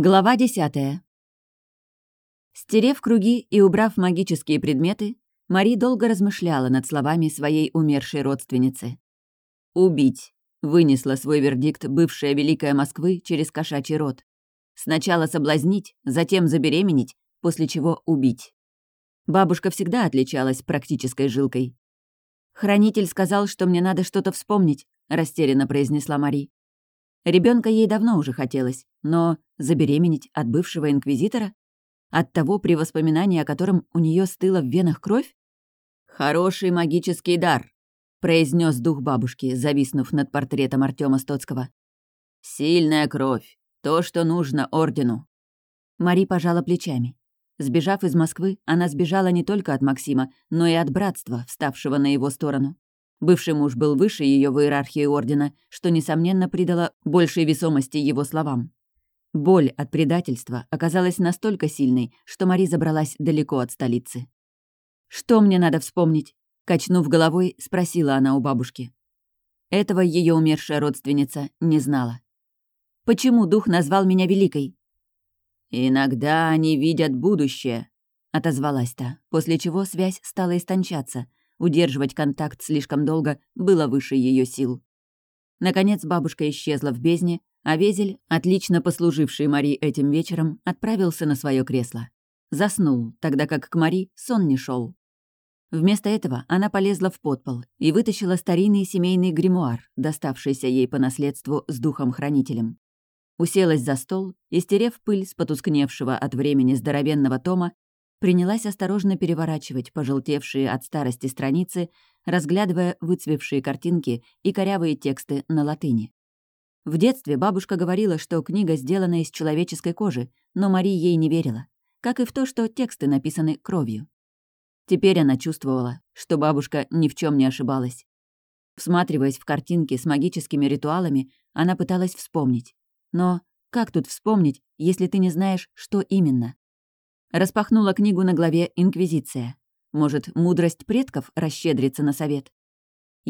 Глава десятая. Стерев круги и убрав магические предметы, Мари долго размышляла над словами своей умершей родственницы. «Убить», — вынесла свой вердикт бывшая Великая Москвы через кошачий рот. «Сначала соблазнить, затем забеременеть, после чего убить». Бабушка всегда отличалась практической жилкой. «Хранитель сказал, что мне надо что-то вспомнить», — растерянно произнесла Мари. Ребенка ей давно уже хотелось, но забеременеть от бывшего инквизитора? От того, при воспоминании о котором у нее стыла в венах кровь? «Хороший магический дар», — произнес дух бабушки, зависнув над портретом Артема Стоцкого. «Сильная кровь. То, что нужно ордену». Мари пожала плечами. Сбежав из Москвы, она сбежала не только от Максима, но и от братства, вставшего на его сторону. Бывший муж был выше ее в иерархии ордена, что, несомненно, придало большей весомости его словам. Боль от предательства оказалась настолько сильной, что Мари забралась далеко от столицы. «Что мне надо вспомнить?» Качнув головой, спросила она у бабушки. Этого ее умершая родственница не знала. «Почему дух назвал меня Великой?» «Иногда они видят будущее», — отозвалась та, после чего связь стала истончаться — Удерживать контакт слишком долго было выше ее сил. Наконец бабушка исчезла в бездне, а Везель, отлично послуживший Мари этим вечером, отправился на свое кресло. Заснул, тогда как к Мари сон не шел. Вместо этого она полезла в подпол и вытащила старинный семейный гримуар, доставшийся ей по наследству с духом-хранителем. Уселась за стол и, стерев пыль с потускневшего от времени здоровенного тома, принялась осторожно переворачивать пожелтевшие от старости страницы, разглядывая выцвевшие картинки и корявые тексты на латыни. В детстве бабушка говорила, что книга сделана из человеческой кожи, но Мари ей не верила, как и в то, что тексты написаны кровью. Теперь она чувствовала, что бабушка ни в чем не ошибалась. Всматриваясь в картинки с магическими ритуалами, она пыталась вспомнить. Но как тут вспомнить, если ты не знаешь, что именно? Распахнула книгу на главе «Инквизиция». Может, мудрость предков расщедрится на совет?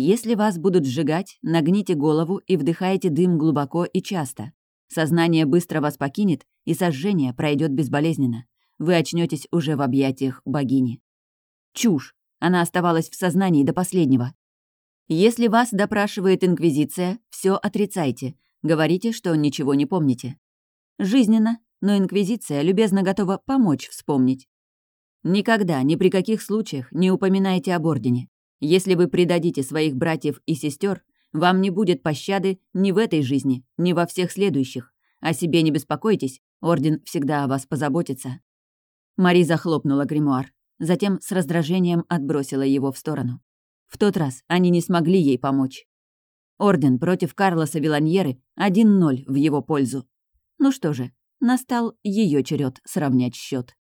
Если вас будут сжигать, нагните голову и вдыхайте дым глубоко и часто. Сознание быстро вас покинет, и сожжение пройдет безболезненно. Вы очнетесь уже в объятиях богини. Чушь. Она оставалась в сознании до последнего. Если вас допрашивает Инквизиция, все отрицайте. Говорите, что ничего не помните. Жизненно, но Инквизиция любезно готова помочь вспомнить. Никогда, ни при каких случаях не упоминайте об Ордене. Если вы предадите своих братьев и сестер, вам не будет пощады ни в этой жизни, ни во всех следующих. О себе не беспокойтесь, Орден всегда о вас позаботится». Мари захлопнула гримуар, затем с раздражением отбросила его в сторону. В тот раз они не смогли ей помочь. Орден против Карлоса Виланьеры 1-0 в его пользу. Ну что же, Настал ее черед сравнять счет.